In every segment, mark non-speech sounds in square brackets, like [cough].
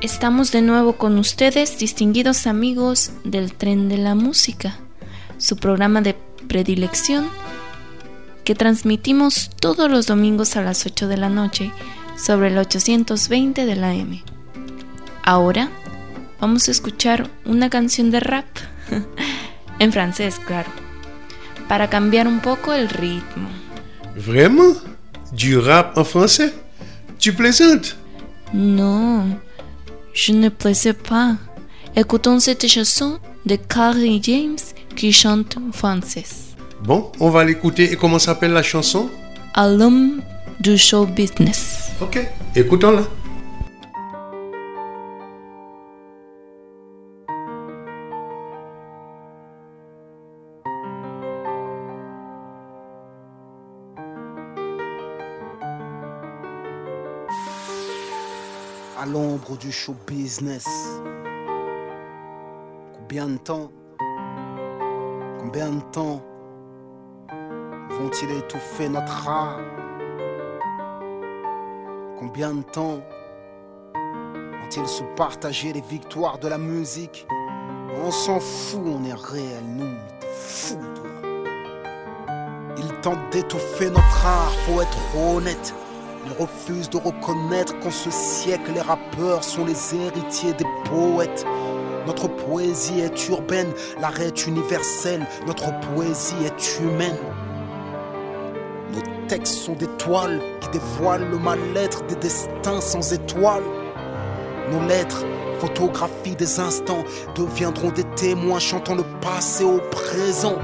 Estamos de nuevo con ustedes, distinguidos amigos del Tren de la Música, su programa de predilección que transmitimos todos los domingos a las 8 de la noche sobre el 820 de la M. Ahora vamos a escuchar una canción de rap, [laughs] en francés, claro, para cambiar un poco el ritmo. Vraiment Du rap en français Tu plaisantes Non, je ne plaisais pas. Écoutons cette chanson de Carrie James qui chante en français. Bon, on va l'écouter. Et comment s'appelle la chanson? À l'homme du show business. Ok, écoutons-la. À l'ombre du show business. Combien de temps Combien de temps vont-ils étouffer notre art? Combien de temps vont-ils se partager les victoires de la musique? On s'en fout, on est réel, nous, fou, toi. Ils tentent d'étouffer notre art, faut être honnête. Ils refusent de reconnaître qu'en ce siècle, les rappeurs sont les héritiers des poètes. Notre poésie est urbaine, l'art est universel, notre poésie est humaine. Nos textes sont des toiles qui dévoilent le mal-être des destins sans étoiles. Nos lettres, photographies des instants, deviendront des témoins chantant le passé au présent.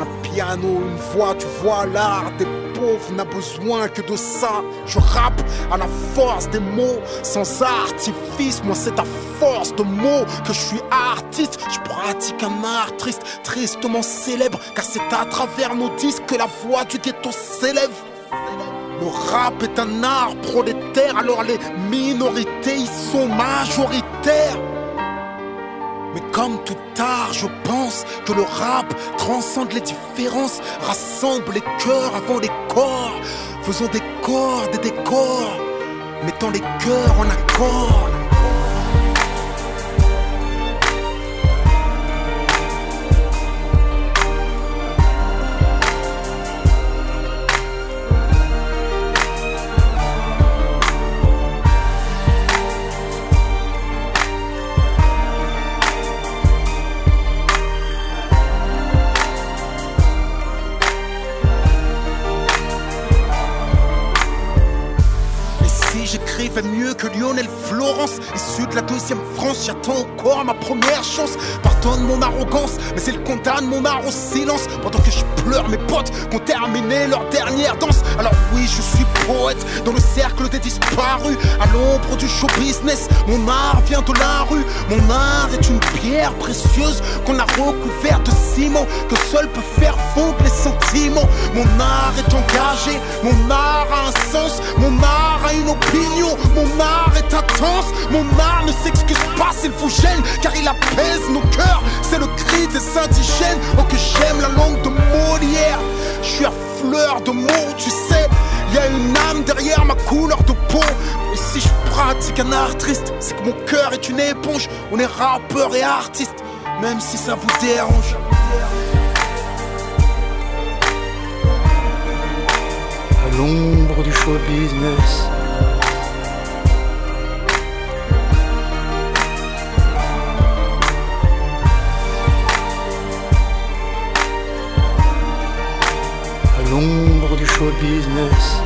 Un piano, une voix, tu vois l'art des pauvre n'a besoin que de ça. Je rappe à la force des mots, sans artifice. Moi, c'est à force de mots que je suis artiste. Je pratique un art triste, tristement célèbre, car c'est à travers nos disques que la voix du ghetto s'élève. Le rap est un art prolétaire, alors les minorités y sont majoritaires. Mais comme tout art, je pense que le rap transcende les différences, rassemble les cœurs avant les corps. Faisons des corps, des décors, mettons les cœurs en accord. Que Lionel Florence. Issu de la deuxième France, j'attends encore ma première chance. Pardonne mon arrogance, mais il condamne mon art au silence. Pendant que je pleure, mes potes ont terminé leur dernière danse. Alors oui, je suis poète dans le cercle des disparus. À l'ombre du show business, mon art vient de la rue. Mon art est une pierre précieuse qu'on a recouverte de ciment. Que seul peut faire fondre les sentiments. Mon art est engagé, mon art a un sens. Mon art a une opinion. Mon art est intense, mon art ne s'excuse pas s'il vous gêne, car il apaise nos cœurs. C'est le cri des indigènes. Oh, que j'aime la langue de Molière. Je suis à fleur de mots, tu sais. Y a une âme derrière ma couleur de peau. Et si je pratique un art triste, c'est que mon cœur est une éponge. On est rappeur et artiste, même si ça vous dérange. À l'ombre du show business. L'ombre du show business.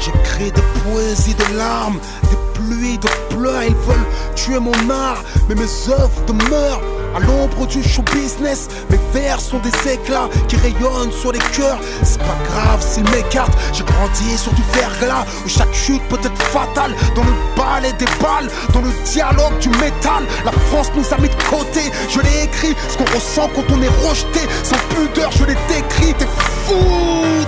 J'écris des poésies de larmes, des pluies de pleurs. Ils veulent tuer mon art, mais mes œuvres demeurent à l'ombre du show business. Mes vers sont des éclats qui rayonnent sur les cœurs. C'est pas grave s'ils m'écartent. J'ai grandi sur du verglas où chaque chute peut être fatale. Dans le balai des balles, dans le dialogue du métal. La France nous a mis de côté. Je l'ai écrit, ce qu'on ressent quand on est rejeté. Sans pudeur, je l'ai décrit. T'es fou,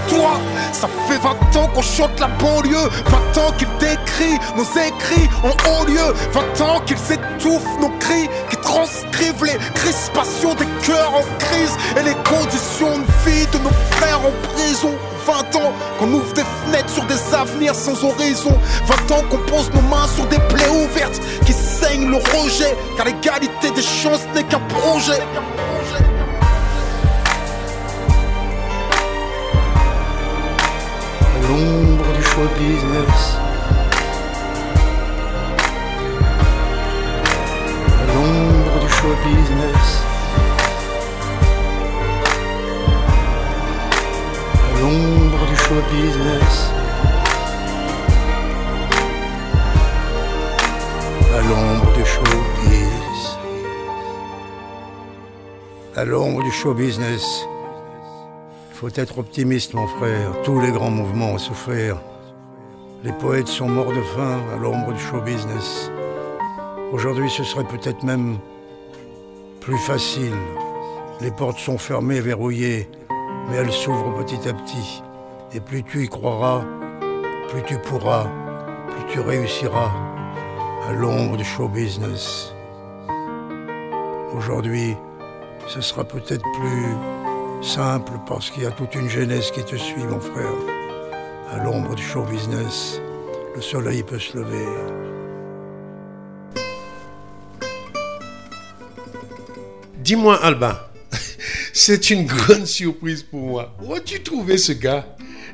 toi. Ça fait 20 ans qu'on chante la banlieue. 20 ans qu'ils décrivent nos écrits en haut lieu. 20 ans qu'ils étouffent nos cris, transcrivent les crispation des cœurs en crise et les conditions de vie de nos frères en prison. 20 ans qu'on ouvre des fenêtres sur des avenirs sans horizon. 20 ans qu'on pose nos mains sur des plaies ouvertes qui saignent le rejet. Car l'égalité des chances n'est qu'un projet. l'ombre du show business. Show business. À l'ombre du show business. À l'ombre du showbiz. À l'ombre du show business. Il faut être optimiste, mon frère. Tous les grands mouvements ont souffert. Les poètes sont morts de faim à l'ombre du show business. Aujourd'hui, ce serait peut-être même plus facile. Les portes sont fermées, verrouillées, mais elles s'ouvrent petit à petit. Et plus tu y croiras, plus tu pourras, plus tu réussiras à l'ombre du show business. Aujourd'hui, ce sera peut-être plus simple parce qu'il y a toute une jeunesse qui te suit, mon frère. À l'ombre du show business, le soleil peut se lever. Dis-moi, Alba, [laughs] c'est une grande surprise pour moi. Où as-tu trouvé ce gars?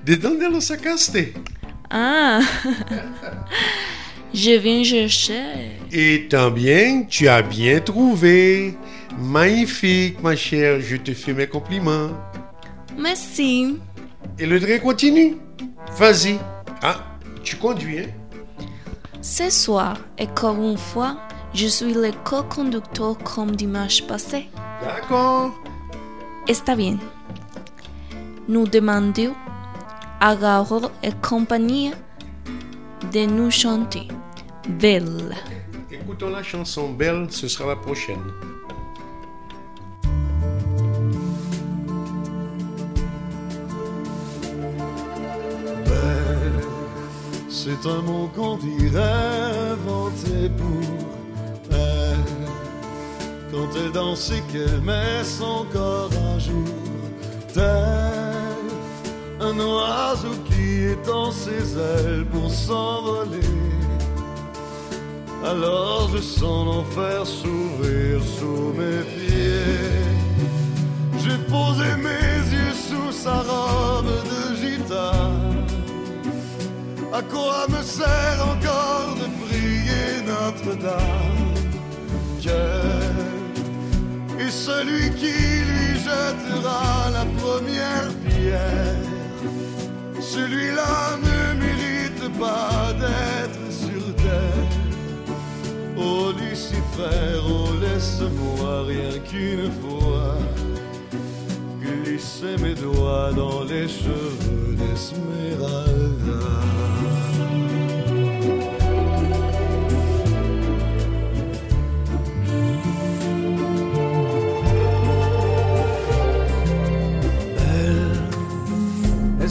De Los Acaste. Ah, je viens chercher. Et tant bien, tu as bien trouvé. Magnifique, ma chère, je te fais mes compliments. Merci. Et le train continue. Vas-y. Ah, tu conduis, hein? Ce soir, et comme une fois, je suis le co-conducteur comme dimanche passé. D'accord. Está bien. Nous demandons à Garo et compagnie de nous chanter Belle. Écoutons la chanson Belle, ce sera la prochaine. Belle, c'est un mot qu'on dirait inventé pour. Quand elle danse et qu'elle met son corps à jour, tel un oiseau qui étend ses ailes pour s'envoler. Alors je sens l'enfer s'ouvrir sous mes pieds. J'ai posé mes yeux sous sa robe de gitane. À quoi me sert encore de prier Notre-Dame? Celui qui lui jettera la première pierre. Celui-là ne mérite pas d'être sur terre. Oh Lucifer, oh laisse-moi rien qu'une fois glisser mes doigts dans les cheveux d'Esmeralda.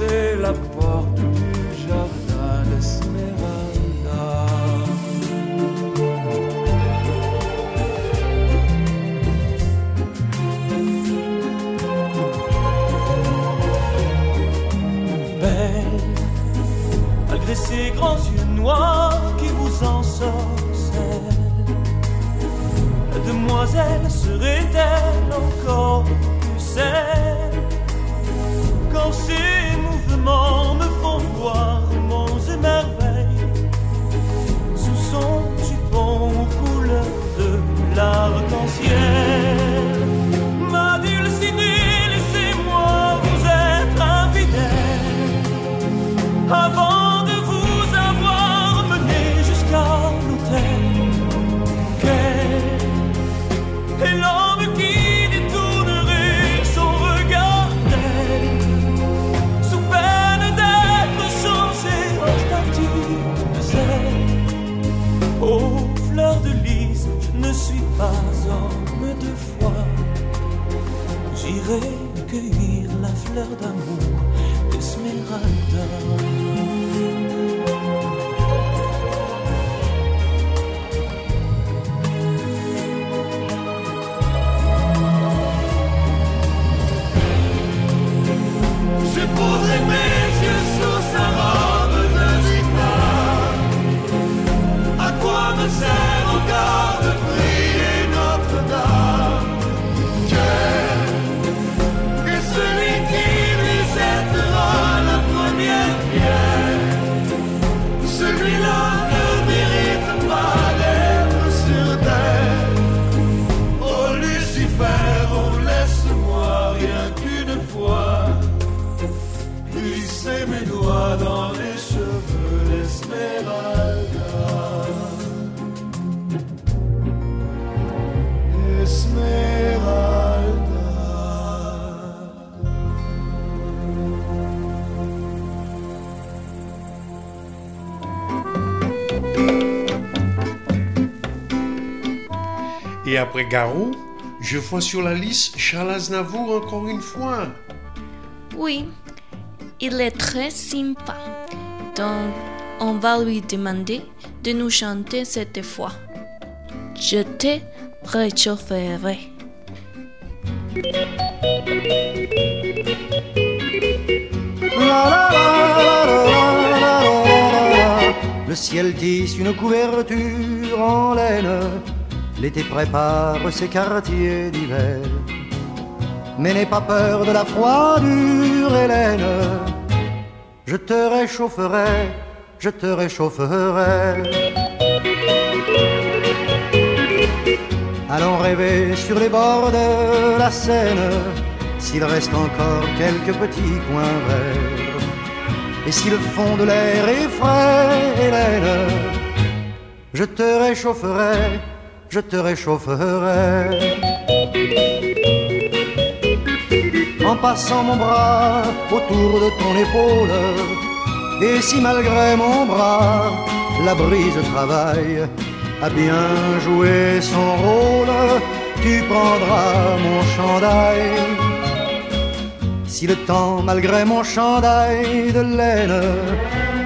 pousser la dans les cheveux d'Esmeralda. Esmeralda. Et après Garou, je vois sur la liste Charles Aznavour encore une fois. Oui, il est très sympa. Donc, on va lui demander de nous chanter cette fois. Je te réchaufferai. Le ciel tisse une couverture en laine, l'été prépare ses quartiers d'hiver. Mais n'aie pas peur de la froidure, Hélène, je te réchaufferai, je te réchaufferai. Allons rêver sur les bords de la Seine, s'il reste encore quelques petits coins verts. Et si le fond de l'air est frais, Hélène, je te réchaufferai, je te réchaufferai. Passant mon bras autour de ton épaule, et si malgré mon bras, la brise travaille à bien jouer son rôle, tu prendras mon chandail. Si le temps, malgré mon chandail de laine,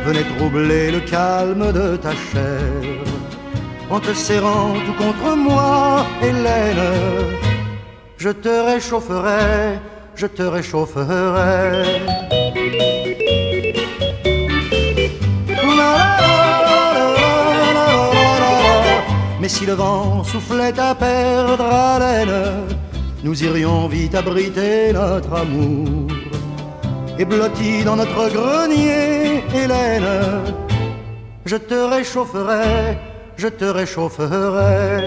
venait troubler le calme de ta chair, en te serrant tout contre moi, Hélène, je te réchaufferai, je te réchaufferai. Mais si le vent soufflait à perdre haleine, nous irions vite abriter notre amour. Et blotti dans notre grenier, Hélène, je te réchaufferai, je te réchaufferai.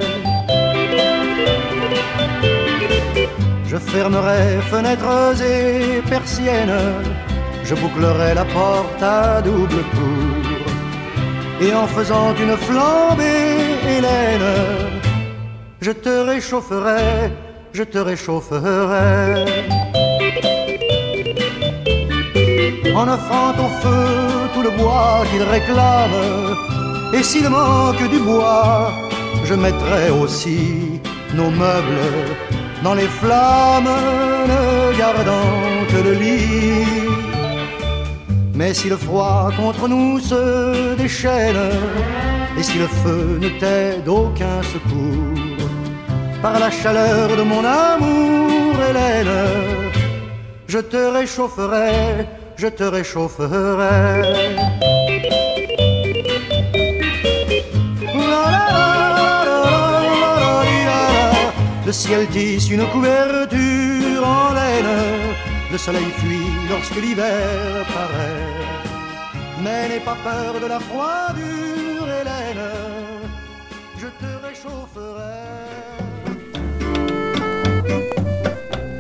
Je fermerai fenêtres et persiennes, je bouclerai la porte à double tour. Et en faisant une flambée, Hélène, je te réchaufferai, je te réchaufferai. En offrant au feu tout le bois qu'il réclame, et s'il manque du bois, je mettrai aussi nos meubles dans les flammes, ne gardant que le lit. Mais si le froid contre nous se déchaîne, et si le feu ne t'aide aucun secours, par la chaleur de mon amour, Hélène, je te réchaufferai, je te réchaufferai. Le ciel tisse une couverture en laine, le soleil fuit lorsque l'hiver paraît. Mais n'aie pas peur de la froidure, Hélène, je te réchaufferai.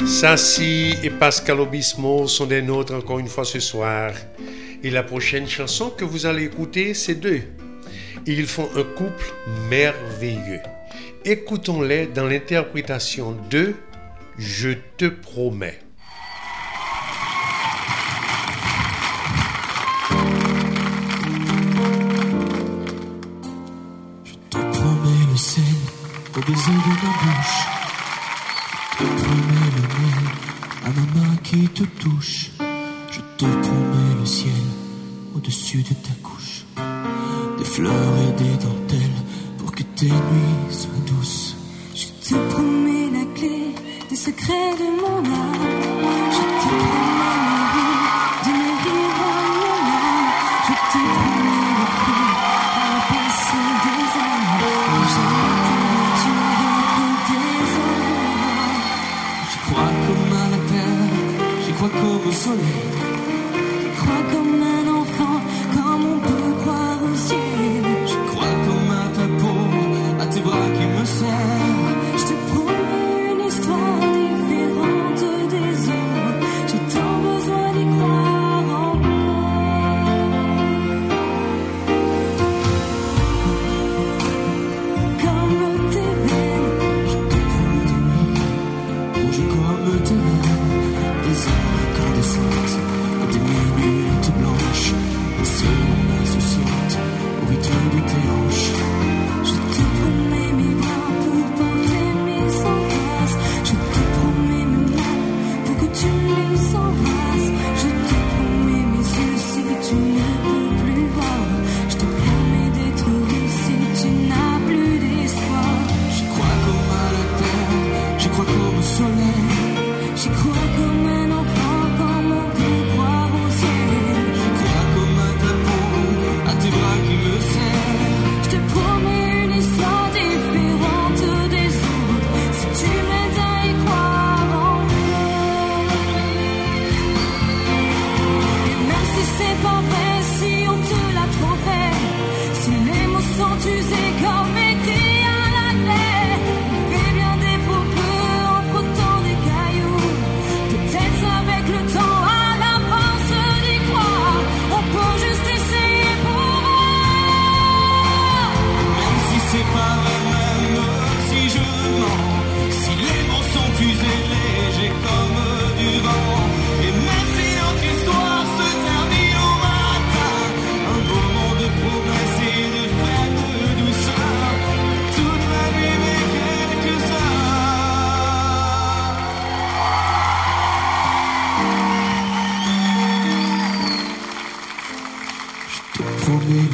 Sassi et Pascal Obispo sont des nôtres encore une fois ce soir. Et la prochaine chanson que vous allez écouter, c'est d'eux. Ils font un couple merveilleux. Écoutons-les dans l'interprétation de Je te promets. Je te promets le sel au baiser de ma bouche. Je te promets le miel à ma main qui te touche. come on.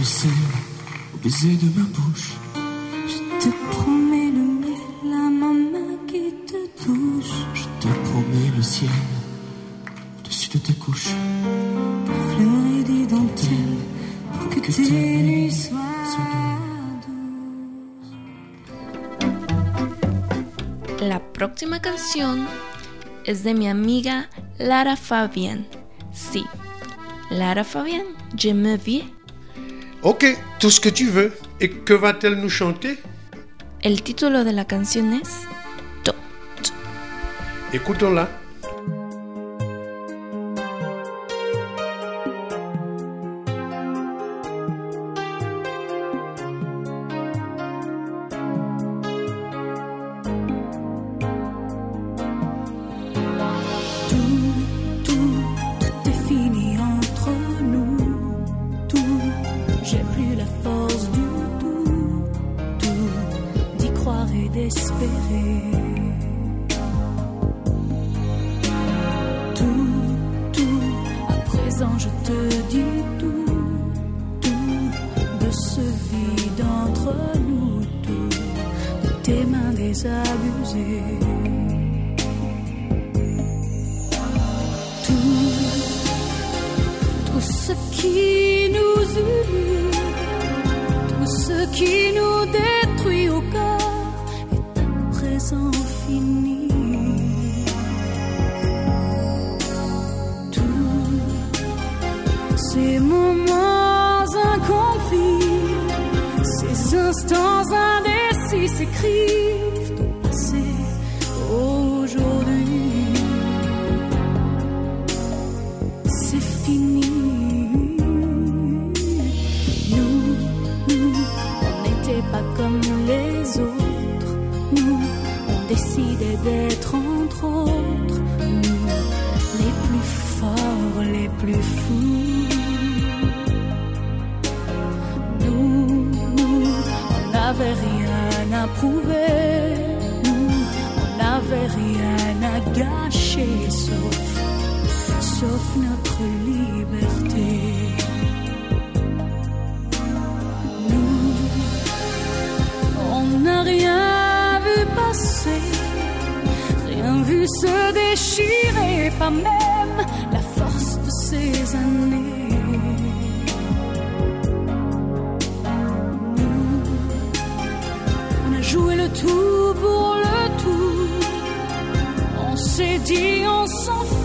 baiser, au baiser de ma bouche. Je te promets le miel à ma main qui te touche. Je te promets le ciel au-dessus de ta couche. Des fleurs et des dentelles pour que, que tes nuits soient. Douces. La próxima canción es de mi amiga Lara Fabian. Sí, Lara Fabian, je me viens Ok, tout ce que tu veux. Et que va-t-elle nous chanter? El título de la canción es To. Écoutons-la. dans un indécis s'écrit. on n'avait rien à gâcher sauf, sauf notre liberté. Nous, on n'a rien vu passer, rien vu se déchirer, pas même. Dit, on s'en fout,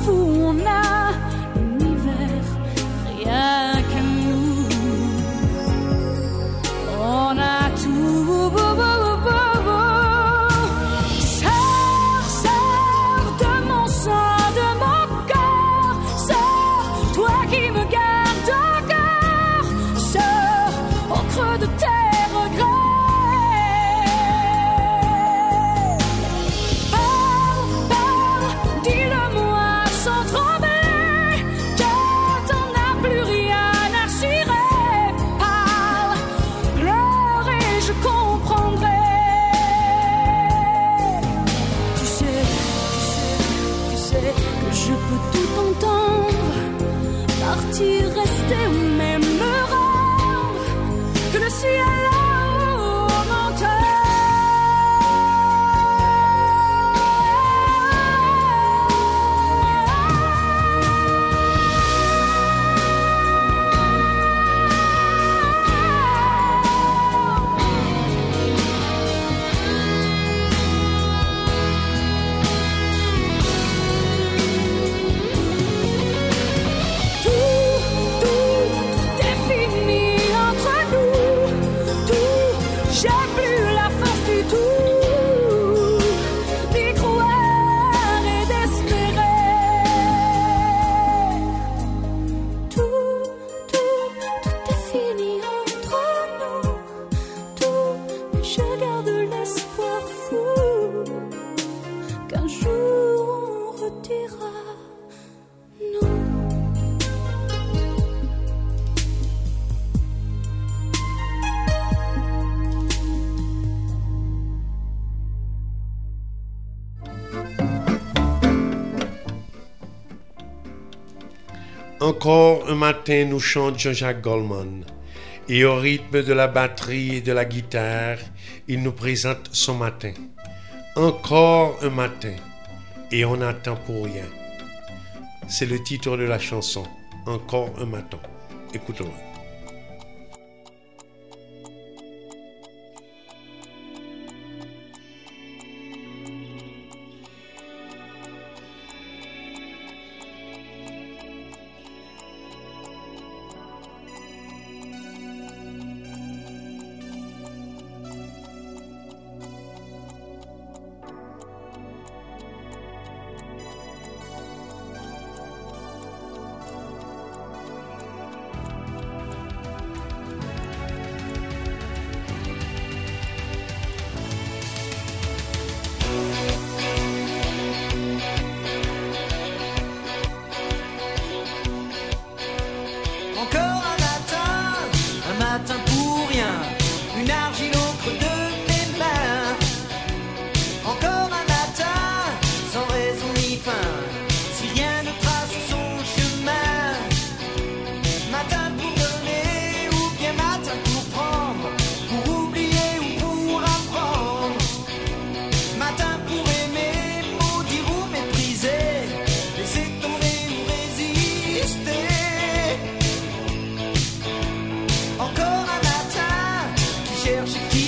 Encore un matin, nous chante Jean-Jacques Goldman. Et au rythme de la batterie et de la guitare, il nous présente son matin. Encore un matin. Et on n'attend pour rien. C'est le titre de la chanson. Encore un matin. Écoutons-le. Deus que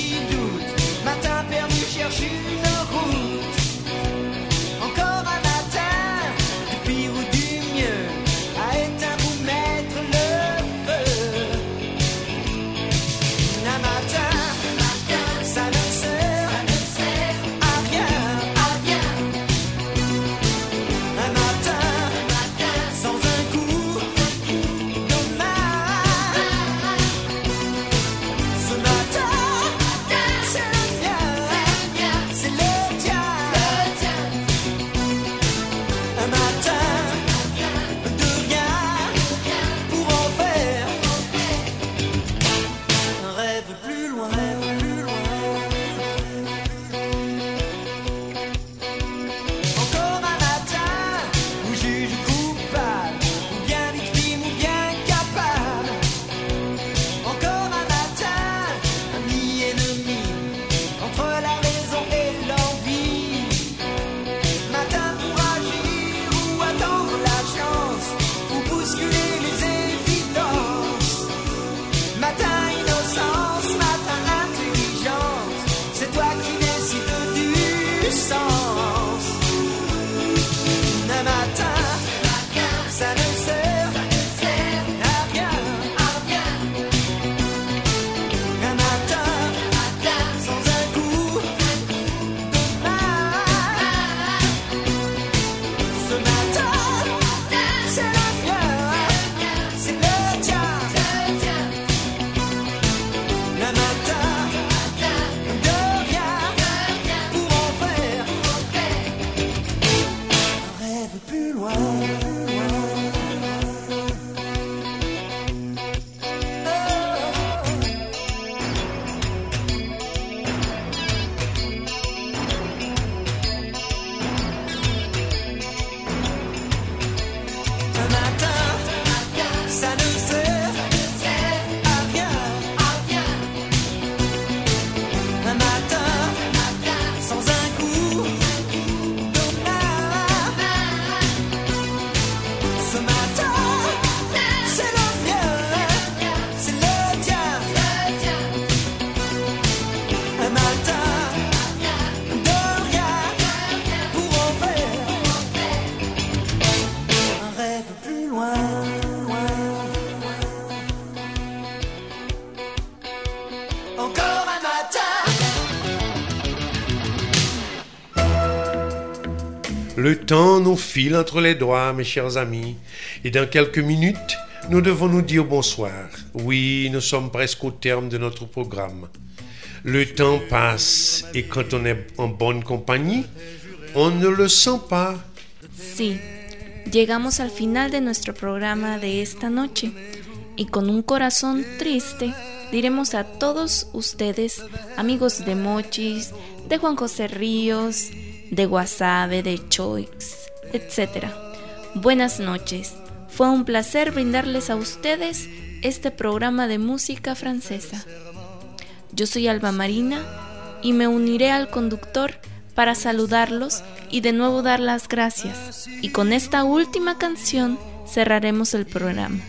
Le temps nous file entre les doigts, mes chers amis, et dans quelques minutes, nous devons nous dire bonsoir. Oui, nous sommes presque au terme de notre programme. Le temps passe et quand on est en bonne compagnie, on ne le sent pas. Sí, llegamos al final de nuestro programa de esta noche y con un corazón triste diremos a todos ustedes, amigos de Mochis, de Juan José Ríos, de Guasave, de Choix, etc. Buenas noches. Fue un placer brindarles a ustedes este programa de música francesa. Yo soy Alba Marina y me uniré al conductor para saludarlos y de nuevo dar las gracias. Y con esta última canción cerraremos el programa.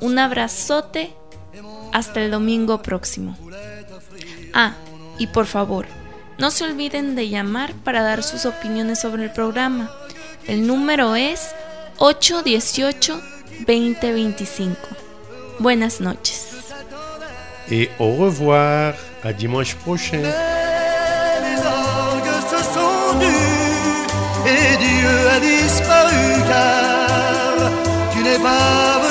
Un abrazote hasta el domingo próximo. Ah, y por favor, no se olviden de llamar para dar sus opiniones sobre el programa. El número es 818-2025. Buenas noches. Et au revoir, à dimanche prochain. Les orgues se sont dus et Dieu a disparu car tu n'es pas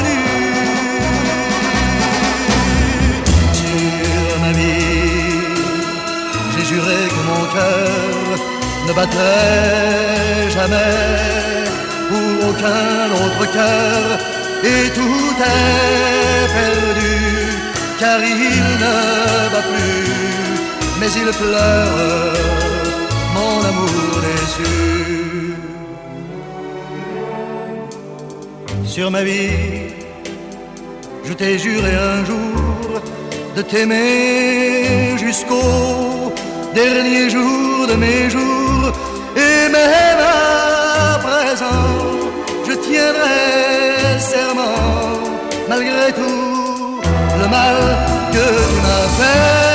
ne battrait jamais pour aucun autre cœur et tout est perdu car il ne va plus, mais il pleure mon amour déçu. Sur ma vie, je t'ai juré un jour de t'aimer jusqu'au dernier jour de mes jours, et même à présent, je tiendrai serment malgré tout le mal que tu m'as fait